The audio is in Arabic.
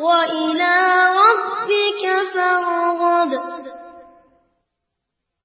我一。